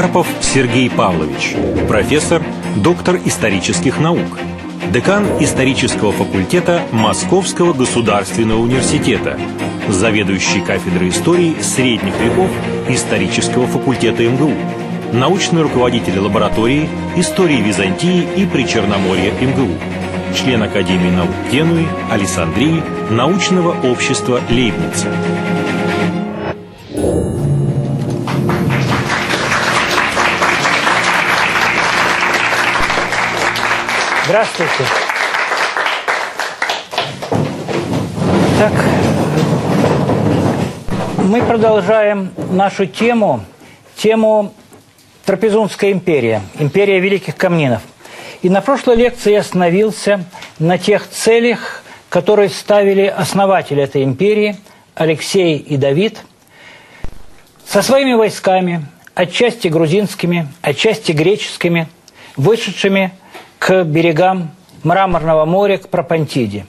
Карпов Сергей Павлович, профессор, доктор исторических наук, декан исторического факультета Московского государственного университета, заведующий кафедрой истории средних веков исторического факультета МГУ, научный руководитель лаборатории истории Византии и Причерноморья МГУ, член Академии наук Генуи, Александрии, научного общества Лейбница. Здравствуйте. Так, мы продолжаем нашу тему, тему Трапезунская империя, империя великих камнинов. И на прошлой лекции я остановился на тех целях, которые ставили основатели этой империи, Алексей и Давид, со своими войсками, отчасти грузинскими, отчасти греческими, вышедшими к берегам Мраморного моря, к Пропантиде.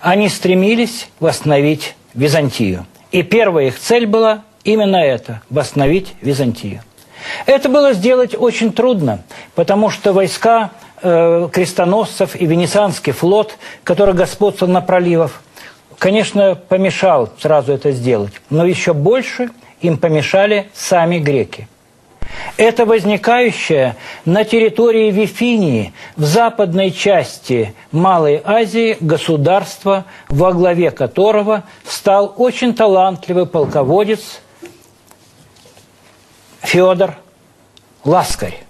Они стремились восстановить Византию. И первая их цель была именно это – восстановить Византию. Это было сделать очень трудно, потому что войска э, крестоносцев и венецианский флот, который господствовал на проливах, конечно, помешал сразу это сделать. Но еще больше им помешали сами греки – это возникающее на территории Вифинии, в западной части Малой Азии, государство, во главе которого стал очень талантливый полководец Федор Ласкарь,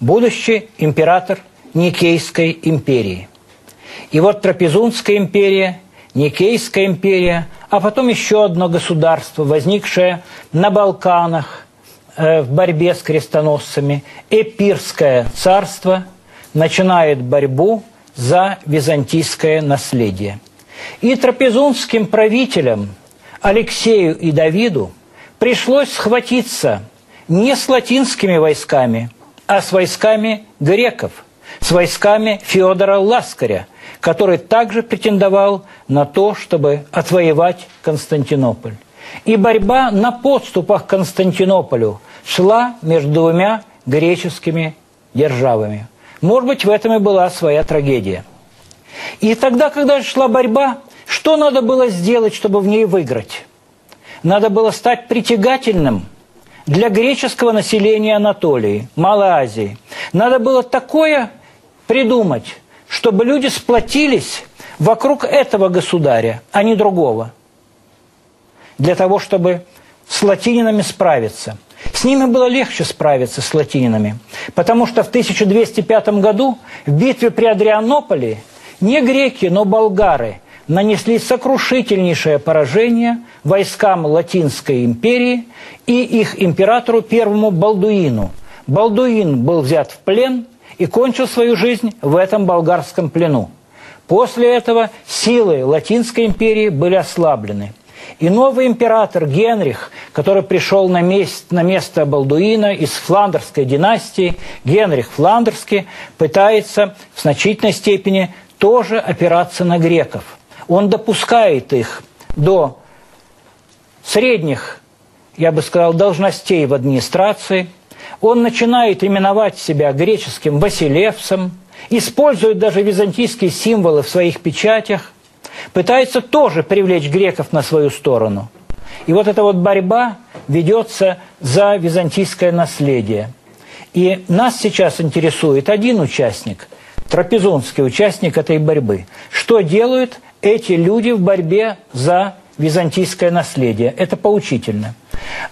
будущий император Никейской империи. И вот Трапезунская империя, Никейская империя, а потом еще одно государство, возникшее на Балканах – в борьбе с крестоносцами, Эпирское царство начинает борьбу за византийское наследие. И трапезунским правителям Алексею и Давиду пришлось схватиться не с латинскими войсками, а с войсками греков, с войсками Федора Ласкаря, который также претендовал на то, чтобы отвоевать Константинополь. И борьба на подступах к Константинополю шла между двумя греческими державами. Может быть, в этом и была своя трагедия. И тогда, когда шла борьба, что надо было сделать, чтобы в ней выиграть? Надо было стать притягательным для греческого населения Анатолии, Малой Азии. Надо было такое придумать, чтобы люди сплотились вокруг этого государя, а не другого, для того, чтобы с латининами справиться – с ними было легче справиться, с латининами, потому что в 1205 году в битве при Адрианополе не греки, но болгары нанесли сокрушительнейшее поражение войскам Латинской империи и их императору первому Балдуину. Балдуин был взят в плен и кончил свою жизнь в этом болгарском плену. После этого силы Латинской империи были ослаблены – и новый император Генрих, который пришел на место, на место Балдуина из фландерской династии, Генрих Фландерский, пытается в значительной степени тоже опираться на греков. Он допускает их до средних, я бы сказал, должностей в администрации. Он начинает именовать себя греческим Василевсом, использует даже византийские символы в своих печатях пытается тоже привлечь греков на свою сторону. И вот эта вот борьба ведется за византийское наследие. И нас сейчас интересует один участник, трапезунский участник этой борьбы. Что делают эти люди в борьбе за византийское наследие? Это поучительно.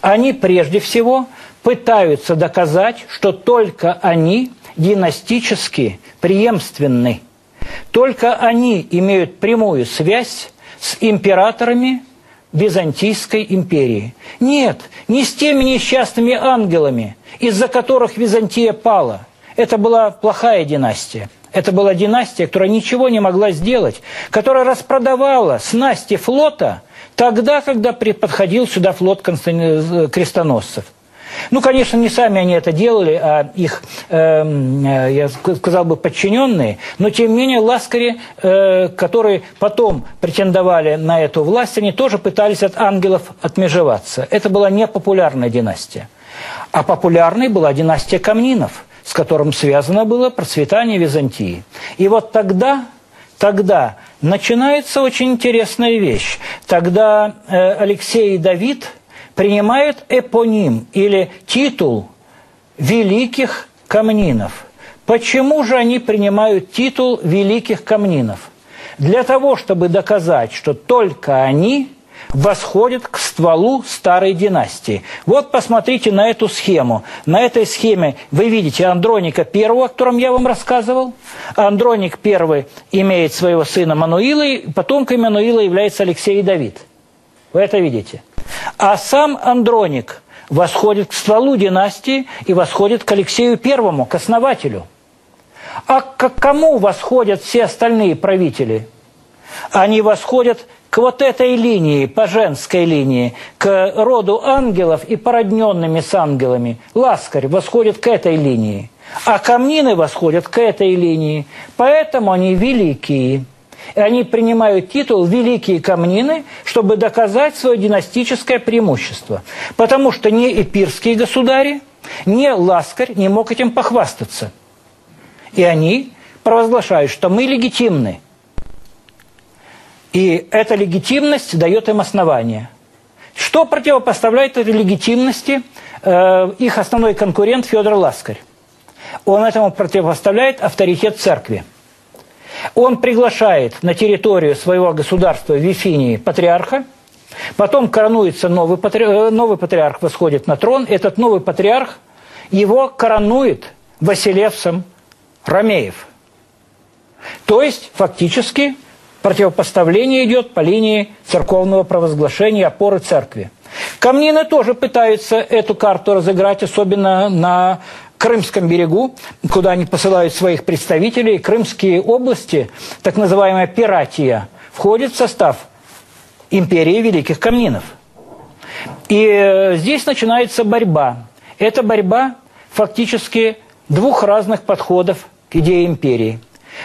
Они прежде всего пытаются доказать, что только они династически преемственны только они имеют прямую связь с императорами Византийской империи. Нет, не с теми несчастными ангелами, из-за которых Византия пала. Это была плохая династия. Это была династия, которая ничего не могла сделать, которая распродавала снасти флота тогда, когда подходил сюда флот крестоносцев. Ну, конечно, не сами они это делали, а их, эм, э, я сказал бы, подчиненные, но тем не менее ласкари, э, которые потом претендовали на эту власть, они тоже пытались от ангелов отмежеваться. Это была непопулярная династия. А популярной была династия Камнинов, с которым связано было процветание Византии. И вот тогда, тогда начинается очень интересная вещь. Тогда э, Алексей и Давид принимают эпоним или титул великих камнинов. Почему же они принимают титул великих камнинов? Для того, чтобы доказать, что только они восходят к стволу старой династии. Вот посмотрите на эту схему. На этой схеме вы видите Андроника первого, о котором я вам рассказывал. Андроник первый имеет своего сына Мануила, и потомкой Мануила является Алексей и Давид. Вы это видите. А сам Андроник восходит к стволу династии и восходит к Алексею Первому, к основателю. А к кому восходят все остальные правители? Они восходят к вот этой линии, по женской линии, к роду ангелов и породненными с ангелами. Ласкарь восходит к этой линии, а камнины восходят к этой линии. Поэтому они великие. И они принимают титул «Великие камнины», чтобы доказать свое династическое преимущество. Потому что ни эпирские государи, ни Ласкарь не мог этим похвастаться. И они провозглашают, что мы легитимны. И эта легитимность дает им основание. Что противопоставляет этой легитимности э, их основной конкурент Федор Ласкарь? Он этому противопоставляет авторитет церкви. Он приглашает на территорию своего государства Вифинии патриарха, потом коронуется новый патриарх, новый патриарх восходит на трон, этот новый патриарх его коронует Василевсом Ромеев. То есть, фактически, противопоставление идет по линии церковного провозглашения опоры церкви. Камнины тоже пытаются эту карту разыграть, особенно на Крымском берегу, куда они посылают своих представителей, Крымские области, так называемая Пиратия, входит в состав империи Великих Камнинов. И э, здесь начинается борьба. Это борьба фактически двух разных подходов к идее империи.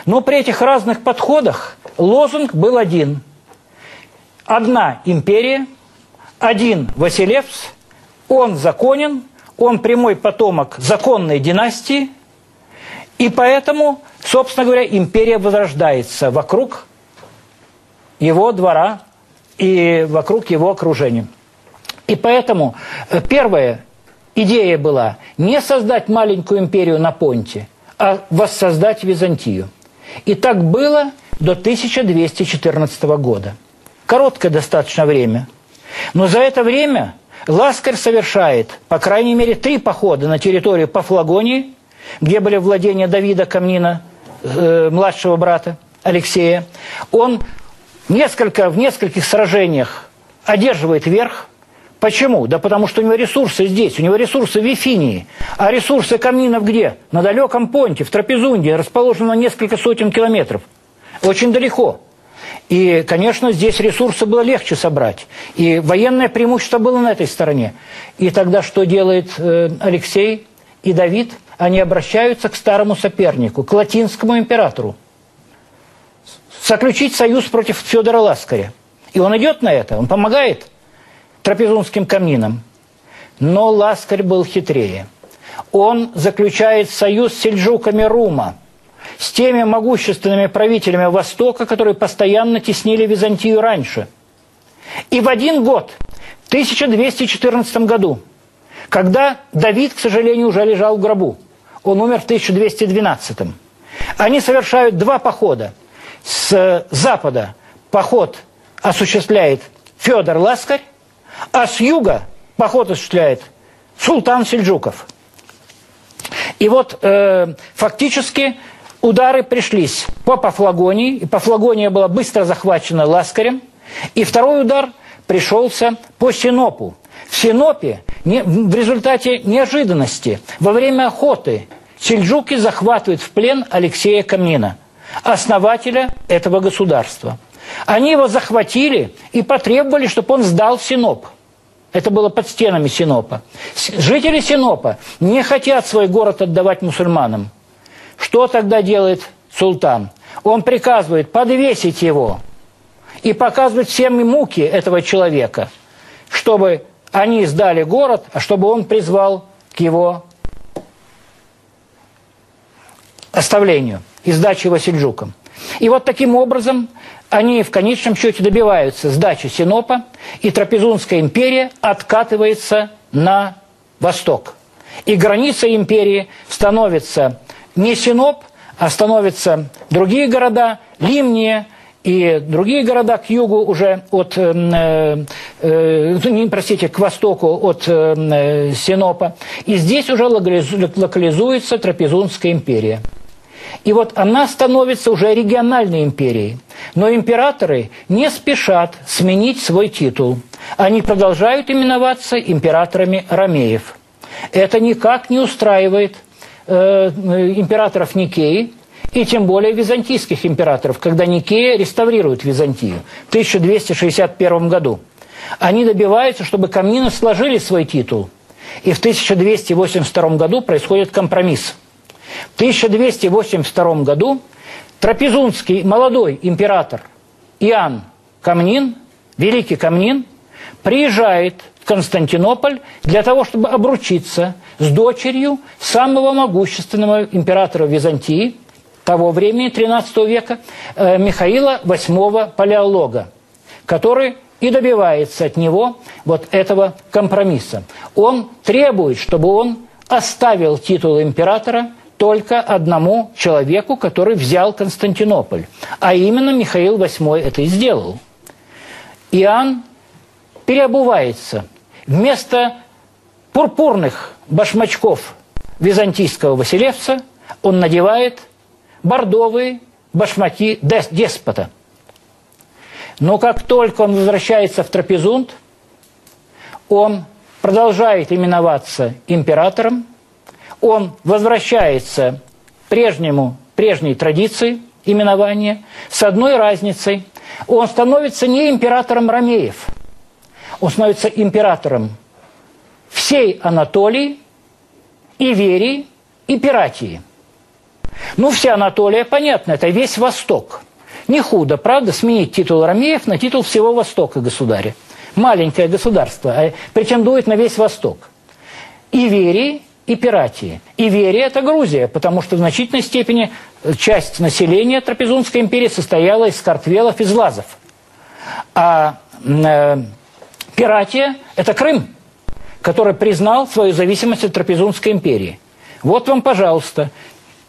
Но при этих разных подходах лозунг был один. Одна империя, один Василевс, он законен, он прямой потомок законной династии, и поэтому, собственно говоря, империя возрождается вокруг его двора и вокруг его окружения. И поэтому э, первая идея была не создать маленькую империю на Понте, а воссоздать Византию. И так было до 1214 года. Короткое достаточно время. Но за это время Ласкарь совершает, по крайней мере, три похода на территорию Пафлагонии, где были владения Давида Камнина, э, младшего брата Алексея. Он несколько, в нескольких сражениях одерживает верх. Почему? Да потому что у него ресурсы здесь, у него ресурсы в Вифинии. А ресурсы Камнинов где? На далеком понте, в Трапезунде, расположено на несколько сотен километров. Очень далеко. И, конечно, здесь ресурсы было легче собрать. И военное преимущество было на этой стороне. И тогда что делает э, Алексей и Давид? Они обращаются к старому сопернику, к латинскому императору. Заключить союз против Федора Ласкаря. И он идет на это, он помогает трапезунским камнинам. Но Ласкарь был хитрее. Он заключает союз с сельджуками Рума – с теми могущественными правителями Востока, которые постоянно теснили Византию раньше. И в один год, в 1214 году, когда Давид, к сожалению, уже лежал в гробу, он умер в 1212 они совершают два похода. С запада поход осуществляет Федор Ласкарь, а с юга поход осуществляет султан Сельджуков. И вот э, фактически удары пришлись по Пафлагонии, и Пафлагония была быстро захвачена Ласкарем, и второй удар пришелся по Синопу. В Синопе в результате неожиданности во время охоты сельджуки захватывают в плен Алексея Камнина, основателя этого государства. Они его захватили и потребовали, чтобы он сдал Синоп. Это было под стенами Синопа. Жители Синопа не хотят свой город отдавать мусульманам. Что тогда делает султан? Он приказывает подвесить его и показывать всем муки этого человека, чтобы они сдали город, а чтобы он призвал к его оставлению и сдаче его. И вот таким образом они в конечном счете добиваются сдачи Синопа, и Трапезунская империя откатывается на восток. И граница империи становится не Синоп, а становятся другие города, Лимния и другие города к югу уже от, э, э, не, простите, к востоку от э, Синопа. И здесь уже локализуется Трапезунская империя. И вот она становится уже региональной империей. Но императоры не спешат сменить свой титул. Они продолжают именоваться императорами ромеев. Это никак не устраивает э, императоров Никеи, и тем более византийских императоров, когда Никея реставрирует Византию в 1261 году. Они добиваются, чтобы камнины сложили свой титул. И в 1282 году происходит компромисс – в 1282 году трапезунский молодой император Иоанн Камнин, великий Камнин, приезжает Константинополь для того, чтобы обручиться с дочерью самого могущественного императора Византии того времени, 13 века, э, Михаила VIII Палеолога, который и добивается от него вот этого компромисса. Он требует, чтобы он оставил титул императора только одному человеку, который взял Константинополь. А именно Михаил VIII это и сделал. Иоанн переобувается. Вместо пурпурных башмачков византийского Василевца он надевает бордовые башмаки деспота. Но как только он возвращается в Трапезунд, он продолжает именоваться императором, он возвращается прежнему, прежней традиции именования с одной разницей. Он становится не императором Ромеев, он становится императором всей Анатолии, Иверии и Пиратии. Ну, вся Анатолия, понятно, это весь Восток. Не худо, правда, сменить титул Ромеев на титул всего Востока государя. Маленькое государство, а причем дует на весь Восток. Иверии и Пиратии. Иверия – это Грузия, потому что в значительной степени часть населения Трапезунской империи состояла из картвелов и злазов. А э, Пиратия – это Крым, который признал свою зависимость от Трапезунской империи. Вот вам, пожалуйста,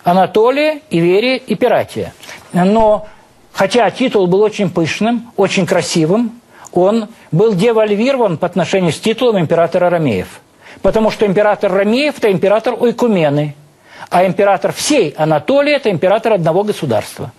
Анатолия, Иверия и Пиратия. Но, хотя титул был очень пышным, очень красивым, он был девальвирован по отношению с титулом императора Ромеев – Потому что император Ромеев – это император Ойкумены, а император всей Анатолии – это император одного государства.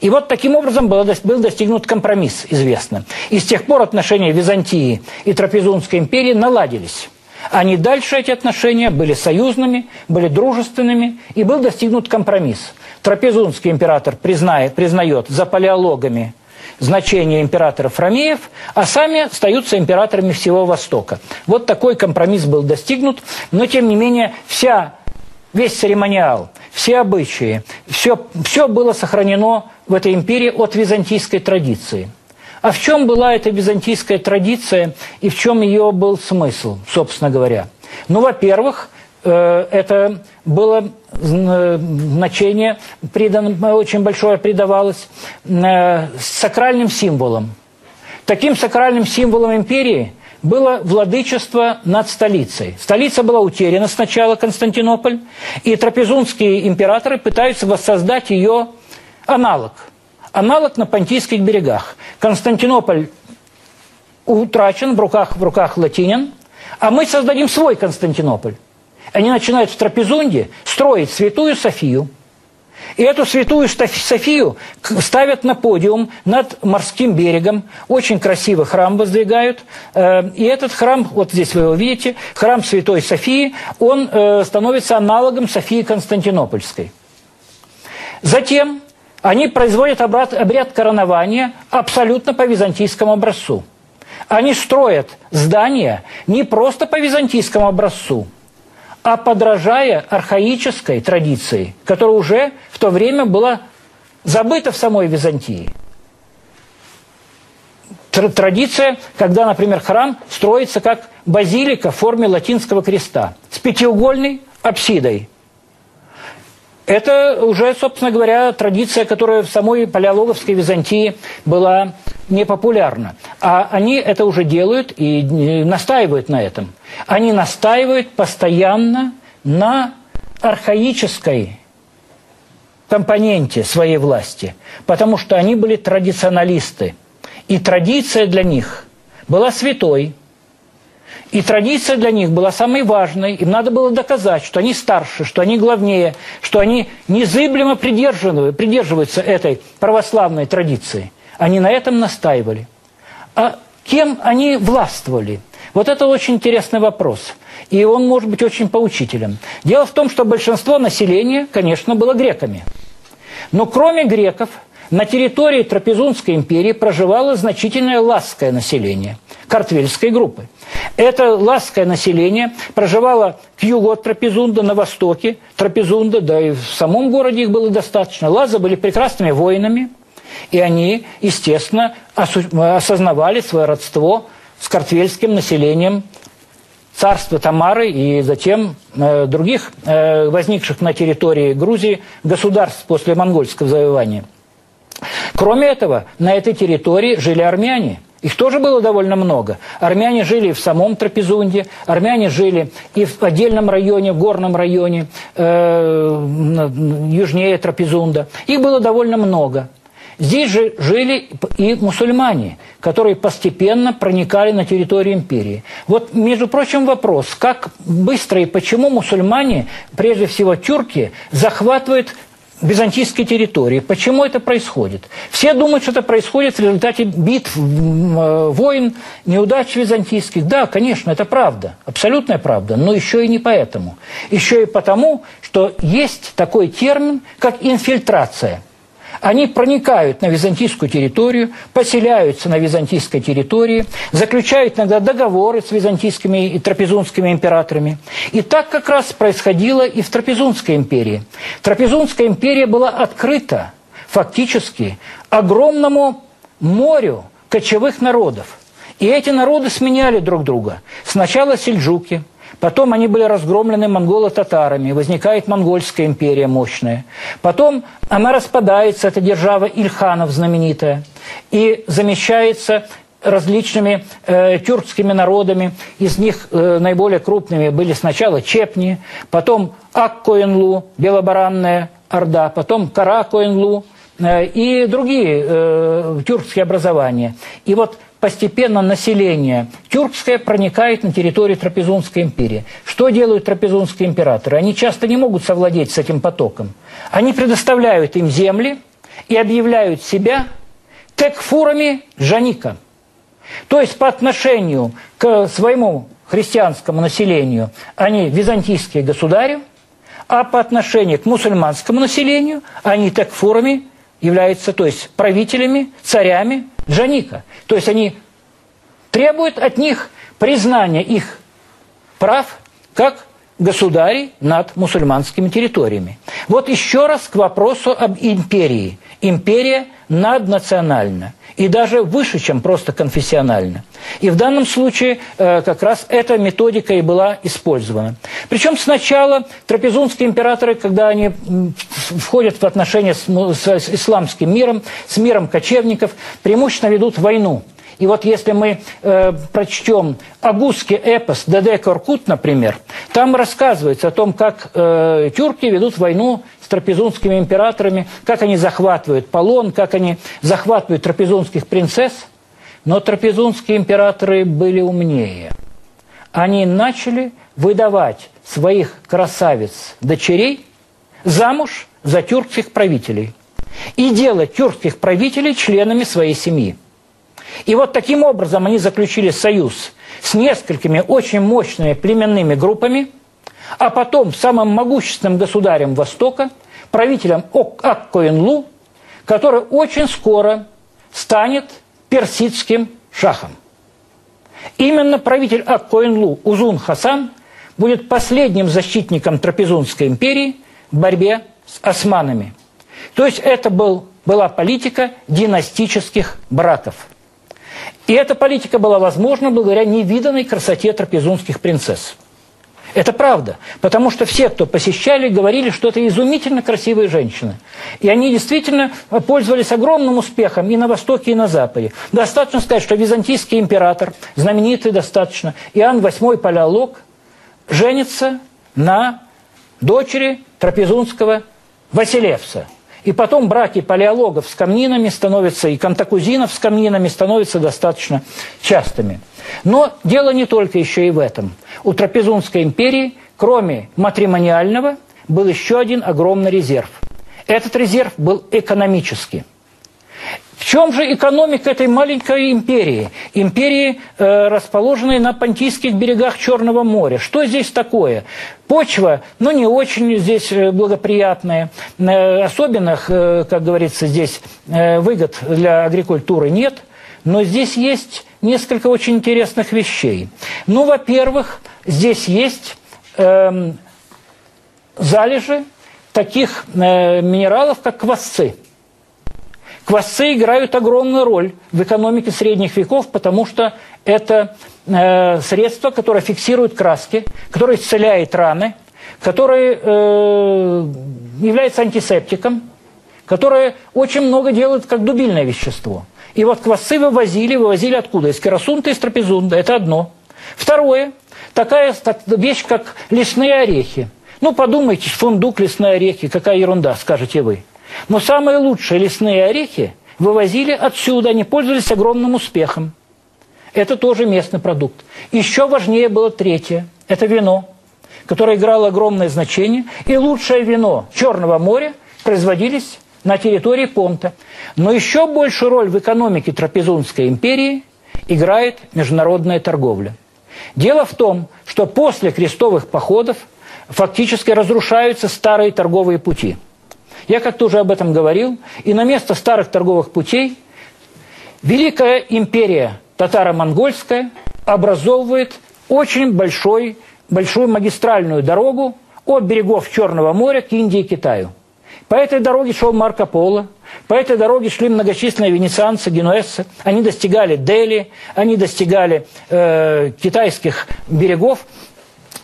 И вот таким образом был, достигнут компромисс, известно. И с тех пор отношения Византии и Трапезунской империи наладились. Они дальше, эти отношения, были союзными, были дружественными, и был достигнут компромисс. Трапезунский император признает, признает за палеологами значение императоров Ромеев, а сами остаются императорами всего Востока. Вот такой компромисс был достигнут, но тем не менее вся, весь церемониал, все обычаи, все, все было сохранено в этой империи от византийской традиции. А в чем была эта византийская традиция и в чем ее был смысл, собственно говоря? Ну, во-первых, Э, это было э, значение, придано, очень большое придавалось э, сакральным символом. Таким сакральным символом империи было владычество над столицей. Столица была утеряна сначала, Константинополь, и трапезунские императоры пытаются воссоздать ее аналог. Аналог на Понтийских берегах. Константинополь утрачен в руках, в руках латинян, а мы создадим свой Константинополь. Они начинают в Трапезунде строить святую Софию. И эту святую Софию ставят на подиум над морским берегом. Очень красивый храм воздвигают. Э, и этот храм, вот здесь вы его видите, храм Святой Софии, он э, становится аналогом Софии Константинопольской. Затем они производят обряд коронования абсолютно по византийскому образцу. Они строят здания не просто по византийскому образцу – а подражая архаической традиции, которая уже в то время была забыта в самой Византии. традиция, когда, например, храм строится как базилика в форме латинского креста с пятиугольной апсидой. Это уже, собственно говоря, традиция, которая в самой палеологовской Византии была непопулярна. А они это уже делают и настаивают на этом. Они настаивают постоянно на архаической компоненте своей власти, потому что они были традиционалисты. И традиция для них была святой. И традиция для них была самой важной. Им надо было доказать, что они старше, что они главнее, что они незыблемо придерживаются этой православной традиции. Они на этом настаивали. А кем они властвовали? Вот это очень интересный вопрос. И он может быть очень поучителен. Дело в том, что большинство населения, конечно, было греками. Но кроме греков, на территории Трапезунской империи проживало значительное ласское население картвельской группы. Это ласское население проживало к югу от Трапезунда, на востоке Трапезунда, да и в самом городе их было достаточно. Лазы были прекрасными воинами, и они, естественно, осознавали свое родство с картвельским населением царства Тамары и затем э, других э, возникших на территории Грузии государств после монгольского завоевания. Кроме этого, на этой территории жили армяне. Их тоже было довольно много. Армяне жили в самом Трапезунде, армяне жили и в отдельном районе, в горном районе, э, южнее Трапезунда. Их было довольно много. Здесь же жили и мусульмане, которые постепенно проникали на территорию империи. Вот, между прочим, вопрос, как быстро и почему мусульмане, прежде всего тюрки, захватывают византийской территории. Почему это происходит? Все думают, что это происходит в результате битв, э, войн, неудач византийских. Да, конечно, это правда, абсолютная правда, но еще и не поэтому. Еще и потому, что есть такой термин, как инфильтрация – они проникают на византийскую территорию, поселяются на византийской территории, заключают иногда договоры с византийскими и трапезунскими императорами. И так как раз происходило и в Трапезунской империи. Трапезунская империя была открыта фактически огромному морю кочевых народов. И эти народы сменяли друг друга. Сначала сельджуки – Потом они были разгромлены монголо-татарами, возникает монгольская империя мощная. Потом она распадается, эта держава Ильханов знаменитая, и замещается различными э, тюркскими народами. Из них э, наиболее крупными были сначала Чепни, потом Аккоенлу, белобаранная орда, потом Каракоенлу э, и другие э, тюркские образования. И вот постепенно население тюркское проникает на территорию Трапезунской империи. Что делают трапезунские императоры? Они часто не могут совладеть с этим потоком. Они предоставляют им земли и объявляют себя текфурами Жаника. То есть по отношению к своему христианскому населению они византийские государи, а по отношению к мусульманскому населению они текфурами являются, то есть правителями, царями Джаника. То есть они требуют от них признания их прав как государей над мусульманскими территориями. Вот еще раз к вопросу об империи. Империя наднациональна и даже выше, чем просто конфессионально. И в данном случае э, как раз эта методика и была использована. Причем сначала трапезунские императоры, когда они входят в отношения с, с исламским миром, с миром кочевников, преимущественно ведут войну – и вот если мы э, прочтем Агузский эпос «Деде Коркут», например, там рассказывается о том, как э, тюрки ведут войну с трапезунскими императорами, как они захватывают полон, как они захватывают трапезунских принцесс. Но трапезунские императоры были умнее. Они начали выдавать своих красавиц-дочерей замуж за тюркских правителей и делать тюркских правителей членами своей семьи. И вот таким образом они заключили союз с несколькими очень мощными племенными группами, а потом самым могущественным государем Востока, правителем Аккоинлу, который очень скоро станет персидским шахом. Именно правитель Аккоинлу Узун Хасан будет последним защитником Трапезунской империи в борьбе с османами. То есть это был, была политика династических браков – И эта политика была возможна благодаря невиданной красоте трапезунских принцесс. Это правда, потому что все, кто посещали, говорили, что это изумительно красивые женщины. И они действительно пользовались огромным успехом и на Востоке, и на Западе. Достаточно сказать, что византийский император, знаменитый достаточно, Иоанн VIII Палеолог, женится на дочери трапезунского Василевса. И потом браки палеологов с камнинами становятся, и кантакузинов с камнинами становятся достаточно частыми. Но дело не только еще и в этом. У Трапезунской империи, кроме матримониального, был еще один огромный резерв. Этот резерв был экономический. В чем же экономика этой маленькой империи? Империи, э, расположенной на Понтийских берегах Черного моря. Что здесь такое? Почва, ну, не очень здесь э, благоприятная. Э, особенных, э, как говорится, здесь выгод для агрикультуры нет. Но здесь есть несколько очень интересных вещей. Ну, во-первых, здесь есть э, залежи таких э, минералов, как квасцы. Квасцы играют огромную роль в экономике средних веков, потому что это э, средство, которое фиксирует краски, которое исцеляет раны, которое э, является антисептиком, которое очень много делает как дубильное вещество – и вот квасцы вывозили, вывозили откуда? Из Керасунта, из Трапезунда. Это одно. Второе. Такая вещь, как лесные орехи. Ну, подумайте, фундук, лесные орехи, какая ерунда, скажете вы. Но самые лучшие лесные орехи вывозили отсюда, они пользовались огромным успехом. Это тоже местный продукт. Еще важнее было третье. Это вино, которое играло огромное значение. И лучшее вино Черного моря производились на территории Понта. Но еще большую роль в экономике Трапезунской империи играет международная торговля. Дело в том, что после крестовых походов фактически разрушаются старые торговые пути. Я как-то уже об этом говорил, и на место старых торговых путей Великая империя татаро-монгольская образовывает очень большой, большую магистральную дорогу от берегов Черного моря к Индии и Китаю. По этой дороге шел Марко Поло, по этой дороге шли многочисленные венецианцы, генуэзцы. Они достигали Дели, они достигали э, китайских берегов.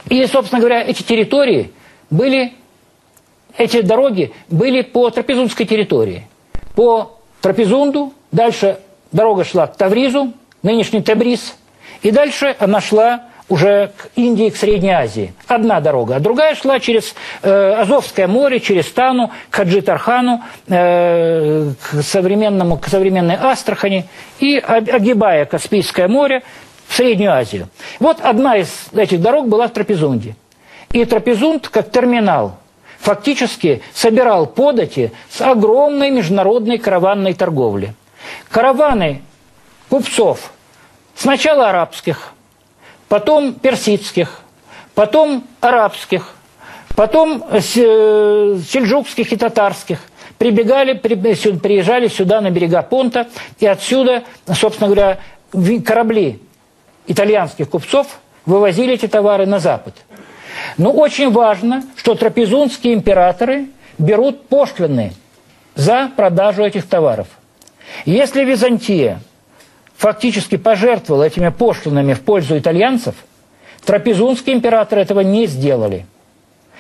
И, собственно говоря, эти территории были, эти дороги были по Трапезунской территории. По Трапезунду, дальше дорога шла к Тавризу, нынешний Тебриз, и дальше она шла уже к Индии, к Средней Азии. Одна дорога. А другая шла через э, Азовское море, через Тану, к Хаджитархану, э, к, современному, к современной Астрахани и огибая Каспийское море в Среднюю Азию. Вот одна из этих дорог была в Трапезунде. И Трапезунд, как терминал, фактически собирал подати с огромной международной караванной торговли. Караваны купцов, сначала арабских, потом персидских, потом арабских, потом э, сельджукских и татарских. Прибегали, приезжали сюда на берега Понта, и отсюда, собственно говоря, корабли итальянских купцов вывозили эти товары на Запад. Но очень важно, что трапезунские императоры берут пошлины за продажу этих товаров. Если Византия фактически пожертвовал этими пошлинами в пользу итальянцев, трапезунские императоры этого не сделали.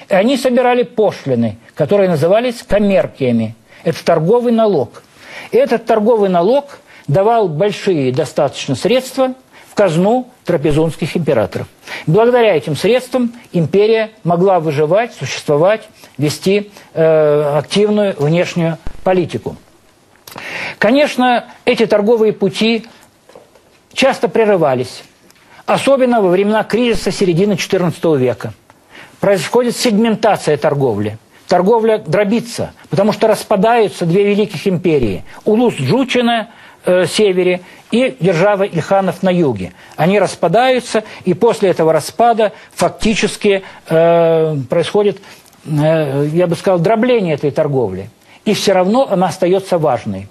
И они собирали пошлины, которые назывались коммеркиями. Это торговый налог. И этот торговый налог давал большие достаточно средства казну трапезунских императоров. Благодаря этим средствам империя могла выживать, существовать, вести э, активную внешнюю политику. Конечно, эти торговые пути часто прерывались, особенно во времена кризиса середины XIV века. Происходит сегментация торговли. Торговля дробится, потому что распадаются две великих империи. Улус-Джучи на э, севере и держава Ильханов на юге. Они распадаются, и после этого распада фактически э, происходит, э, я бы сказал, дробление этой торговли. И все равно она остается важной.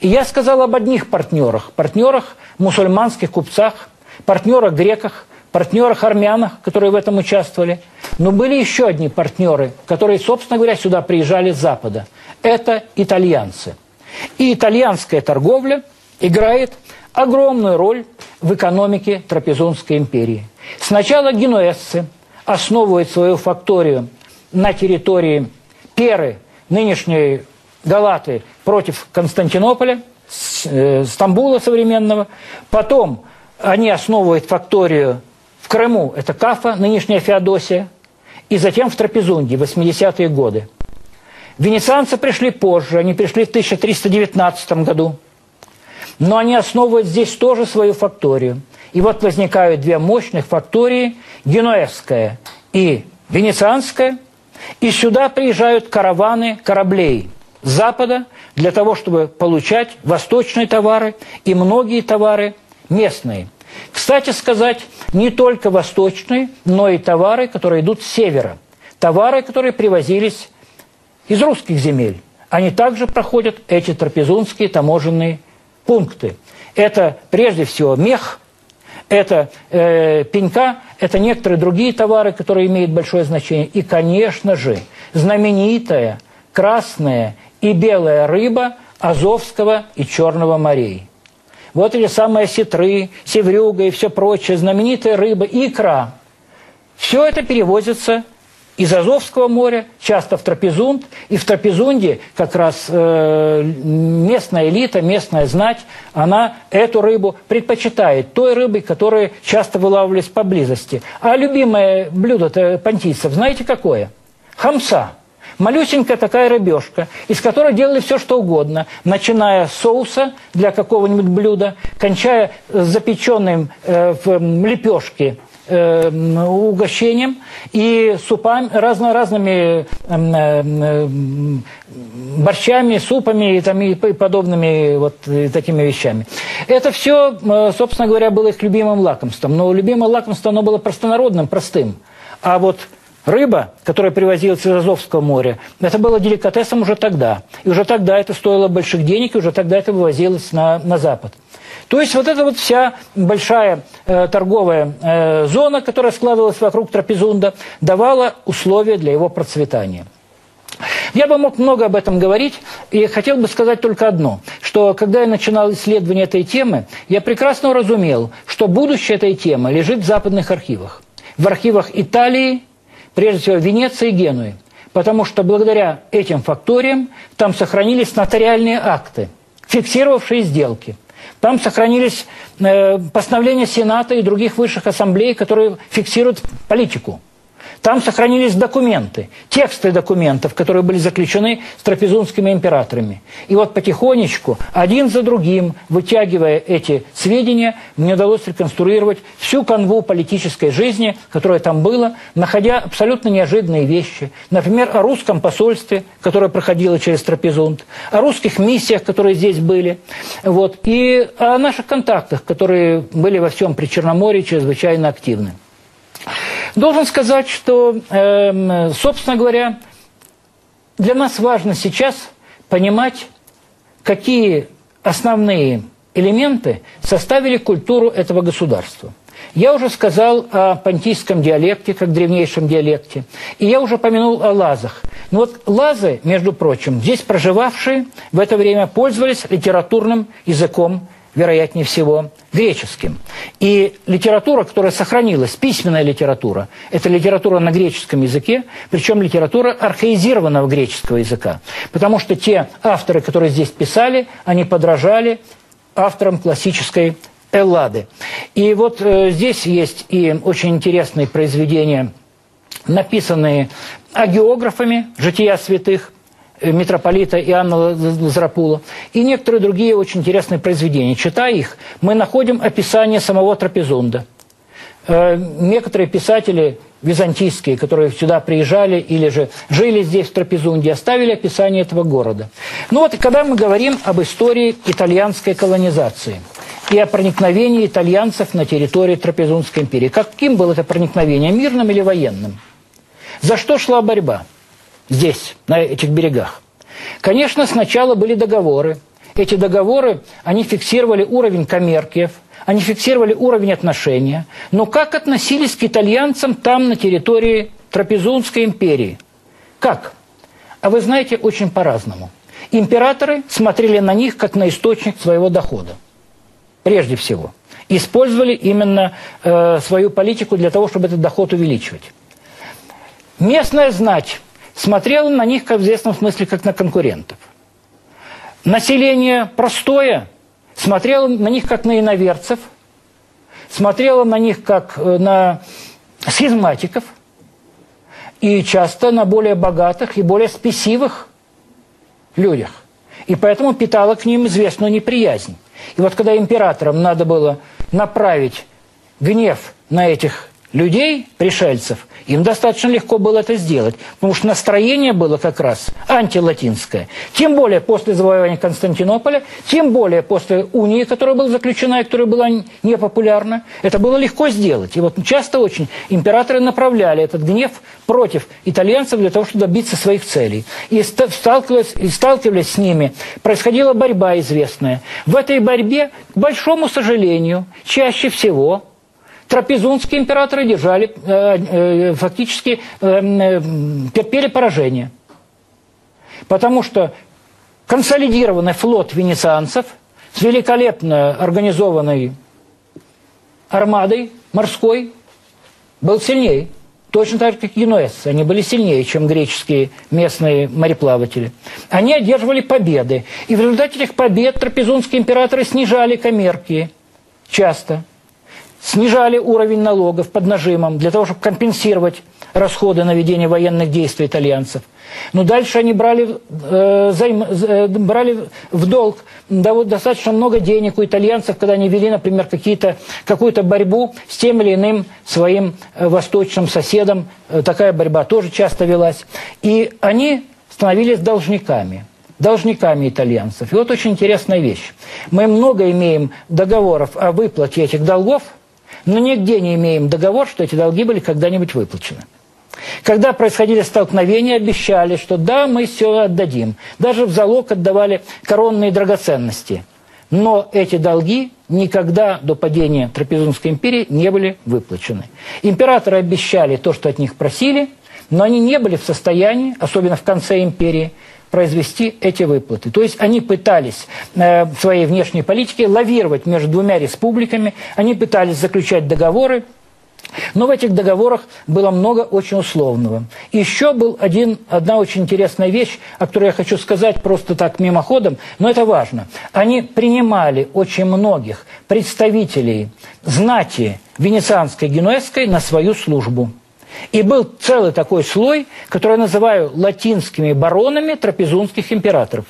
И я сказал об одних партнерах. Партнерах мусульманских купцах, партнерах греках, партнерах армянах, которые в этом участвовали. Но были еще одни партнеры, которые, собственно говоря, сюда приезжали с Запада. Это итальянцы. И итальянская торговля играет огромную роль в экономике Трапезунской империи. Сначала генуэзцы основывают свою факторию на территории Перы, нынешней Галаты, против Константинополя, э, Стамбула современного. Потом они основывают факторию в Крыму, это Кафа, нынешняя Феодосия, и затем в Трапезунде, 80-е годы. Венецианцы пришли позже, они пришли в 1319 году. Но они основывают здесь тоже свою факторию. И вот возникают две мощных фактории, генуэзская и венецианская. И сюда приезжают караваны кораблей с запада для того, чтобы получать восточные товары и многие товары местные. Кстати сказать, не только восточные, но и товары, которые идут с севера. Товары, которые привозились из русских земель. Они также проходят эти трапезунские таможенные пункты. Это прежде всего мех, это э, пенька, это некоторые другие товары, которые имеют большое значение. И, конечно же, знаменитая красная и белая рыба Азовского и Черного морей. Вот эти самые сетры, севрюга и все прочее, знаменитая рыба, икра. Все это перевозится из Азовского моря, часто в Трапезунд, и в Трапезунде как раз э, местная элита, местная знать, она эту рыбу предпочитает той рыбой, которая часто вылавливались поблизости. А любимое блюдо понтийцев, знаете какое? Хамса. Малюсенькая такая рыбешка, из которой делали все, что угодно, начиная с соуса для какого-нибудь блюда, кончая запеченным э, в лепешке э, угощением и супами, разно, разными эм, э, борщами, супами и, там, и подобными вот такими вещами. Это все, э, собственно говоря, было их любимым лакомством. Но любимое лакомство, оно было простонародным, простым. А вот Рыба, которая привозилась из Азовского моря, это было деликатесом уже тогда. И уже тогда это стоило больших денег, и уже тогда это вывозилось на, на Запад. То есть вот эта вот вся большая э, торговая э, зона, которая складывалась вокруг Трапезунда, давала условия для его процветания. Я бы мог много об этом говорить, и хотел бы сказать только одно, что когда я начинал исследование этой темы, я прекрасно уразумел, что будущее этой темы лежит в западных архивах. В архивах Италии, прежде всего Венеции и Генуи. Потому что благодаря этим факториям там сохранились нотариальные акты, фиксировавшие сделки. Там сохранились э, постановления Сената и других высших ассамблей, которые фиксируют политику. Там сохранились документы, тексты документов, которые были заключены с трапезунскими императорами. И вот потихонечку, один за другим, вытягивая эти сведения, мне удалось реконструировать всю канву политической жизни, которая там была, находя абсолютно неожиданные вещи. Например, о русском посольстве, которое проходило через Трапезунд, о русских миссиях, которые здесь были, вот, и о наших контактах, которые были во всем Причерноморье чрезвычайно активны. Должен сказать, что, э, собственно говоря, для нас важно сейчас понимать, какие основные элементы составили культуру этого государства. Я уже сказал о понтийском диалекте, как древнейшем диалекте, и я уже помянул о лазах. Но вот лазы, между прочим, здесь проживавшие в это время пользовались литературным языком вероятнее всего, греческим. И литература, которая сохранилась, письменная литература, это литература на греческом языке, причем литература архаизированного греческого языка. Потому что те авторы, которые здесь писали, они подражали авторам классической Эллады. И вот э, здесь есть и очень интересные произведения, написанные агеографами «Жития святых», митрополита Иоанна Лазарапула и некоторые другие очень интересные произведения. Читая их, мы находим описание самого Трапезунда. Э, некоторые писатели византийские, которые сюда приезжали или же жили здесь, в Трапезунде, оставили описание этого города. Ну вот, когда мы говорим об истории итальянской колонизации и о проникновении итальянцев на территорию Трапезунской империи, каким было это проникновение, мирным или военным? За что шла борьба? Здесь, на этих берегах. Конечно, сначала были договоры. Эти договоры, они фиксировали уровень коммеркиев, они фиксировали уровень отношения. Но как относились к итальянцам там, на территории Трапезунской империи? Как? А вы знаете, очень по-разному. Императоры смотрели на них как на источник своего дохода. прежде всего, использовали именно э, свою политику для того, чтобы этот доход увеличивать. Местная знать смотрела на них, как в известном смысле, как на конкурентов. Население простое смотрело на них, как на иноверцев, смотрело на них, как э, на схизматиков, и часто на более богатых и более спесивых людях. И поэтому питала к ним известную неприязнь. И вот когда императорам надо было направить гнев на этих людей, пришельцев, им достаточно легко было это сделать, потому что настроение было как раз антилатинское. Тем более после завоевания Константинополя, тем более после унии, которая была заключена и которая была непопулярна, это было легко сделать. И вот часто очень императоры направляли этот гнев против итальянцев для того, чтобы добиться своих целей. И сталкиваясь, и сталкивались с ними, происходила борьба известная. В этой борьбе, к большому сожалению, чаще всего трапезунские императоры держали, э, э, фактически э, терпели поражение. Потому что консолидированный флот венецианцев с великолепно организованной армадой морской был сильнее. Точно так же, как генуэзцы. Они были сильнее, чем греческие местные мореплаватели. Они одерживали победы. И в результате этих побед трапезунские императоры снижали коммерки часто снижали уровень налогов под нажимом для того, чтобы компенсировать расходы на ведение военных действий итальянцев. Но дальше они брали, э, займ, э, брали в долг да, вот достаточно много денег у итальянцев, когда они вели, например, какую-то борьбу с тем или иным своим э, восточным соседом. Э, такая борьба тоже часто велась. И они становились должниками должниками итальянцев. И вот очень интересная вещь. Мы много имеем договоров о выплате этих долгов – но нигде не имеем договор, что эти долги были когда-нибудь выплачены. Когда происходили столкновения, обещали, что да, мы все отдадим. Даже в залог отдавали коронные драгоценности. Но эти долги никогда до падения Трапезунской империи не были выплачены. Императоры обещали то, что от них просили, но они не были в состоянии, особенно в конце империи, произвести эти выплаты. То есть они пытались э, в своей внешней политике лавировать между двумя республиками, они пытались заключать договоры, но в этих договорах было много очень условного. Еще был один, одна очень интересная вещь, о которой я хочу сказать просто так мимоходом, но это важно. Они принимали очень многих представителей знати венецианской генуэзской на свою службу. И был целый такой слой, который я называю латинскими баронами трапезунских императоров.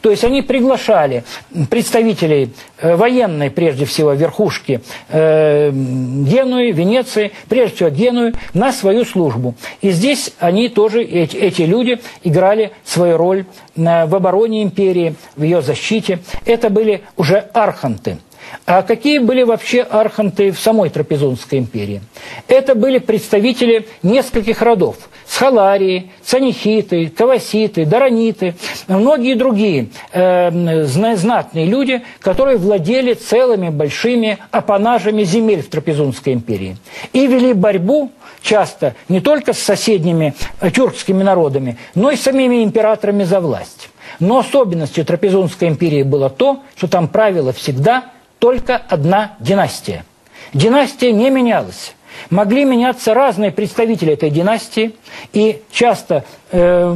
То есть они приглашали представителей э, военной, прежде всего, верхушки э, Генуи, Венеции, прежде всего Генуи, на свою службу. И здесь они тоже, эти, люди, играли свою роль э, в обороне империи, в ее защите. Это были уже арханты – а какие были вообще арханты в самой Трапезунской империи? Это были представители нескольких родов. Схаларии, Цанихиты, Каваситы, Дараниты, многие другие э, знатные люди, которые владели целыми большими апанажами земель в Трапезунской империи. И вели борьбу часто не только с соседними э, тюркскими народами, но и с самими императорами за власть. Но особенностью Трапезунской империи было то, что там правило всегда только одна династия. Династия не менялась. Могли меняться разные представители этой династии, и часто э,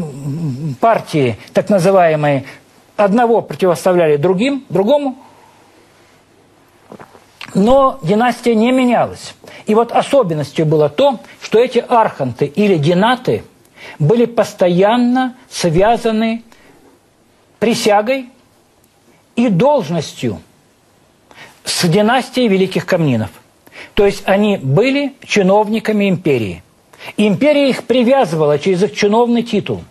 партии, так называемые, одного противоставляли другим, другому, но династия не менялась. И вот особенностью было то, что эти арханты или динаты были постоянно связаны присягой и должностью – с династией Великих Камнинов. То есть они были чиновниками империи. Империя их привязывала через их чиновный титул.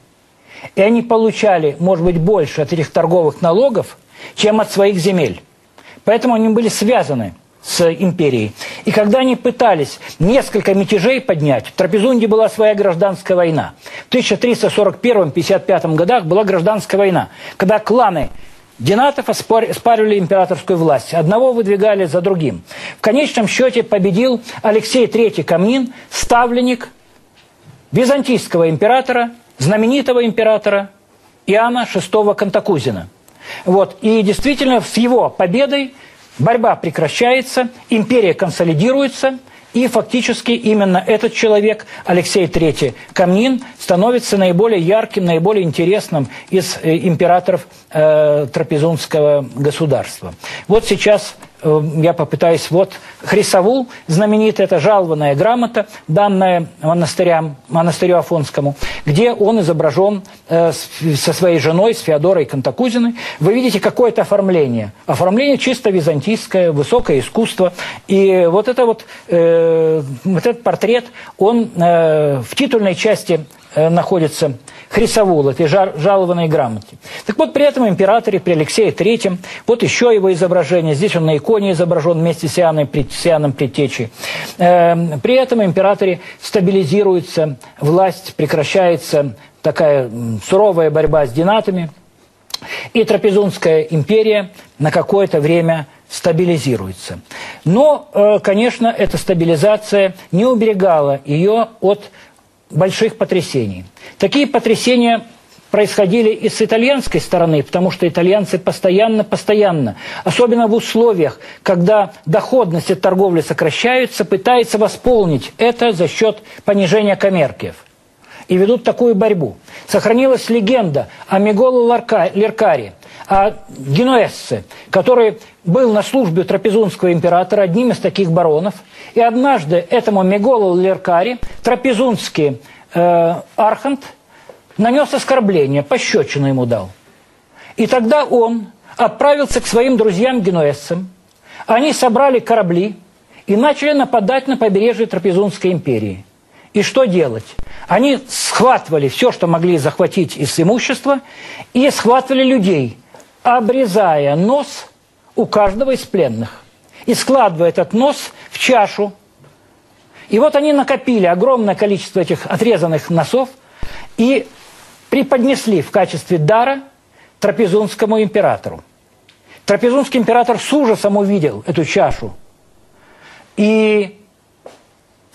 И они получали, может быть, больше от этих торговых налогов, чем от своих земель. Поэтому они были связаны с империей. И когда они пытались несколько мятежей поднять, в Трапезунде была своя гражданская война. В 1341-55 годах была гражданская война, когда кланы Динатов спаривали императорскую власть. Одного выдвигали за другим. В конечном счете победил Алексей III Камнин, ставленник византийского императора, знаменитого императора Иоанна VI Кантакузина. Вот. И действительно с его победой борьба прекращается, империя консолидируется, и фактически именно этот человек, Алексей III Камнин, становится наиболее ярким, наиболее интересным из э, императоров э, трапезунского государства. Вот сейчас я попытаюсь, вот Хрисовул, знаменитая, это жалованная грамота, данная монастырям, монастырю Афонскому, где он изображен э, со своей женой, с Феодорой Кантакузиной. Вы видите какое-то оформление. Оформление чисто византийское, высокое искусство. И вот, это вот, э, вот этот портрет, он э, в титульной части э, находится Хрисовул, этой жалованной грамоте. Так вот, при этом императоре, при Алексее III, вот еще его изображение, здесь он на иконе изображен вместе с Иоанном, с Иоанном Предтечей. Эм, при этом императоре стабилизируется власть, прекращается такая суровая борьба с динатами, и Трапезунская империя на какое-то время стабилизируется. Но, э, конечно, эта стабилизация не уберегала ее от больших потрясений. Такие потрясения происходили и с итальянской стороны, потому что итальянцы постоянно-постоянно, особенно в условиях, когда доходность от торговли сокращается, пытаются восполнить это за счет понижения коммеркиев. И ведут такую борьбу. Сохранилась легенда о Меголу Леркаре, о генуэзце, который был на службе трапезунского императора, одним из таких баронов. И однажды этому Меголу Леркари трапезунский э, архант нанес оскорбление, пощечину ему дал. И тогда он отправился к своим друзьям-генуэзцам. Они собрали корабли и начали нападать на побережье Трапезунской империи. И что делать? Они схватывали все, что могли захватить из имущества, и схватывали людей, обрезая нос у каждого из пленных и складывая этот нос в чашу. И вот они накопили огромное количество этих отрезанных носов и преподнесли в качестве дара трапезунскому императору. Трапезунский император с ужасом увидел эту чашу и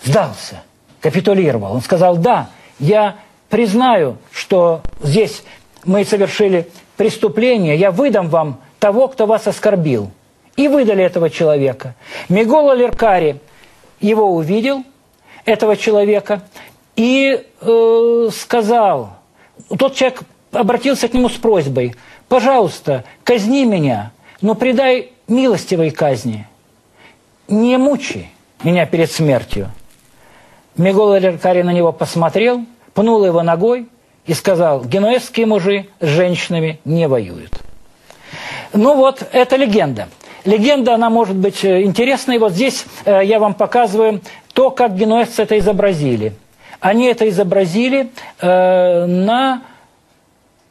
сдался, капитулировал. Он сказал, да, я признаю, что здесь мы совершили преступление, я выдам вам того, кто вас оскорбил. И выдали этого человека. Мегола Леркари его увидел, этого человека, и э, сказал, тот человек обратился к нему с просьбой, пожалуйста, казни меня, но предай милостивой казни, не мучи меня перед смертью. Мегола Леркари на него посмотрел, пнул его ногой и сказал, генуэзские мужи с женщинами не воюют. Ну вот, это легенда. Легенда, она может быть э, интересной. Вот здесь э, я вам показываю то, как генуэзцы это изобразили. Они это изобразили э, на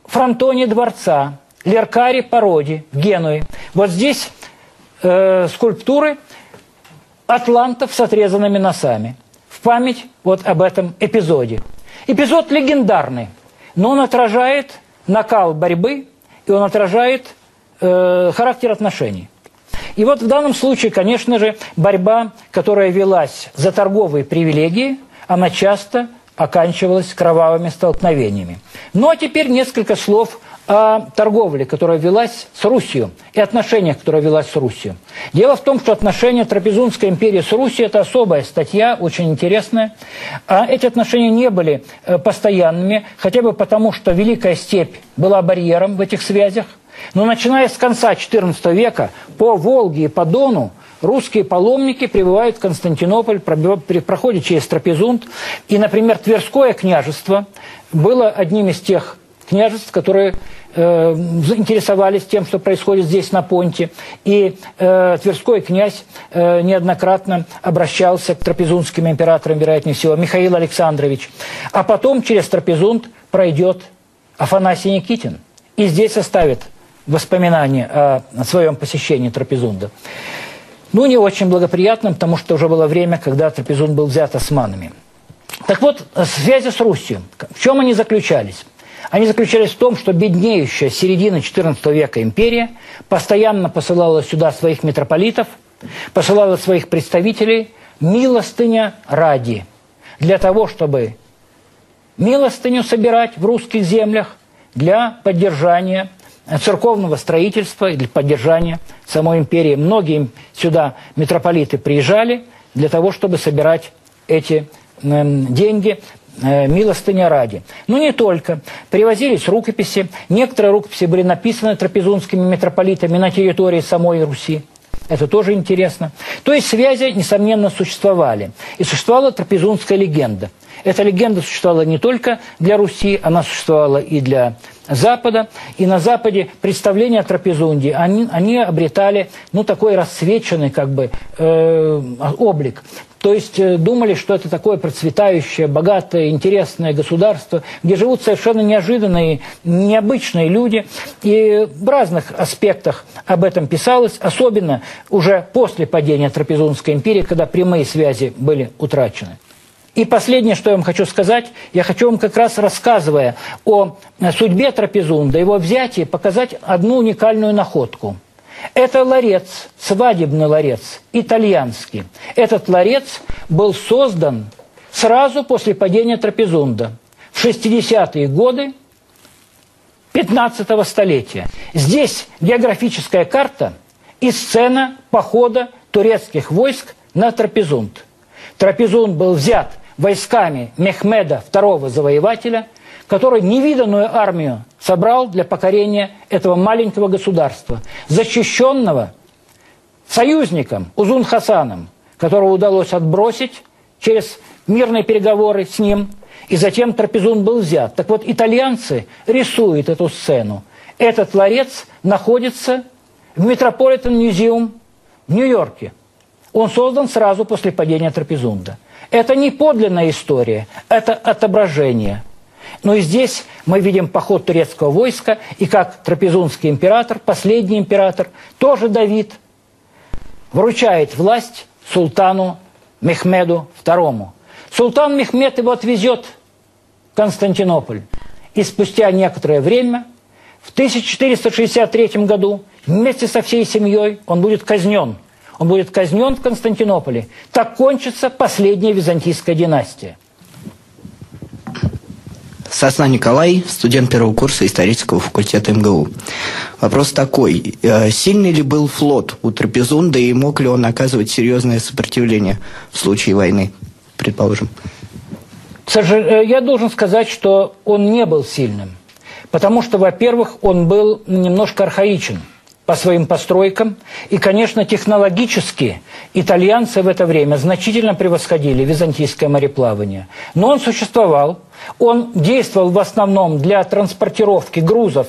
фронтоне дворца Леркари Пароди в Генуе. Вот здесь э, скульптуры атлантов с отрезанными носами. В память вот об этом эпизоде. Эпизод легендарный, но он отражает накал борьбы, и он отражает э, характер отношений. И вот в данном случае, конечно же, борьба, которая велась за торговые привилегии, она часто оканчивалась кровавыми столкновениями. Ну а теперь несколько слов о торговле, которая велась с Русью, и отношениях, которые велась с Русью. Дело в том, что отношения Трапезунской империи с Русью – это особая статья, очень интересная. А эти отношения не были э, постоянными, хотя бы потому, что Великая Степь была барьером в этих связях. Но начиная с конца XIV века по Волге и по Дону русские паломники прибывают в Константинополь, проходят через Трапезунд. И, например, Тверское княжество было одним из тех княжеств, которые э, заинтересовались тем, что происходит здесь на Понте. И э, Тверской князь э, неоднократно обращался к трапезунским императорам, вероятнее всего, Михаил Александрович. А потом через Трапезунд пройдет Афанасий Никитин. И здесь оставит воспоминания о своем посещении Трапезунда. Ну, не очень благоприятным, потому что уже было время, когда Трапезунд был взят османами. Так вот, связи с Русью. В чем они заключались? Они заключались в том, что беднеющая середина XIV века империя постоянно посылала сюда своих митрополитов, посылала своих представителей милостыня ради, для того, чтобы милостыню собирать в русских землях для поддержания церковного строительства и для поддержания самой империи. Многие сюда митрополиты приезжали для того, чтобы собирать эти деньги э, милостыня ради. Но не только. Привозились рукописи. Некоторые рукописи были написаны трапезунскими митрополитами на территории самой Руси. Это тоже интересно. То есть связи, несомненно, существовали. И существовала трапезунская легенда. Эта легенда существовала не только для Руси, она существовала и для Запада. И на Западе представления о Трапезунде, они, они обретали ну, такой рассвеченный как бы, э, облик. То есть э, думали, что это такое процветающее, богатое, интересное государство, где живут совершенно неожиданные, необычные люди. И в разных аспектах об этом писалось, особенно уже после падения Трапезунской империи, когда прямые связи были утрачены. И последнее, что я вам хочу сказать, я хочу вам как раз рассказывая о судьбе Трапезунда, его взятии, показать одну уникальную находку – это ларец, свадебный ларец, итальянский. Этот ларец был создан сразу после падения Трапезунда в 60-е годы 15 столетия. Здесь географическая карта и сцена похода турецких войск на Трапезунд. Трапезунд был взят войсками Мехмеда, второго завоевателя – который невиданную армию собрал для покорения этого маленького государства, защищенного союзником Узун Хасаном, которого удалось отбросить через мирные переговоры с ним, и затем Трапезун был взят. Так вот, итальянцы рисуют эту сцену. Этот ларец находится в Метрополитен Музеум в Нью-Йорке. Он создан сразу после падения Трапезунда. Это не подлинная история, это отображение – но и здесь мы видим поход турецкого войска, и как трапезунский император, последний император, тоже Давид, вручает власть султану Мехмеду II. Султан Мехмед его отвезет в Константинополь. И спустя некоторое время, в 1463 году, вместе со всей семьей он будет казнен. Он будет казнен в Константинополе. Так кончится последняя византийская династия. Сосна Николай, студент первого курса исторического факультета МГУ. Вопрос такой. Э, сильный ли был флот у Трапезунда и мог ли он оказывать серьезное сопротивление в случае войны, предположим? Э, я должен сказать, что он не был сильным. Потому что, во-первых, он был немножко архаичен – по своим постройкам. И, конечно, технологически итальянцы в это время значительно превосходили византийское мореплавание. Но он существовал, он действовал в основном для транспортировки грузов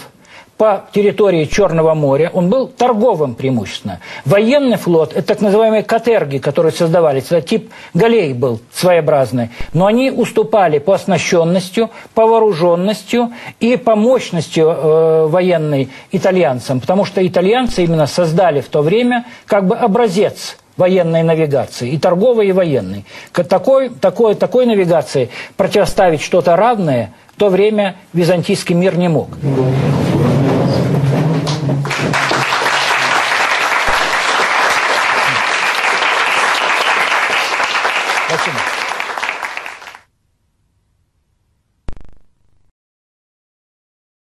по территории Черного моря, он был торговым преимущественно. Военный флот – это так называемые катерги, которые создавались, это тип галей был своеобразный, но они уступали по оснащенностью, по вооруженностью и по мощности э, военной итальянцам, потому что итальянцы именно создали в то время как бы образец военной навигации, и торговой, и военной. Такой, такой, такой навигации противоставить что-то равное в то время византийский мир не мог.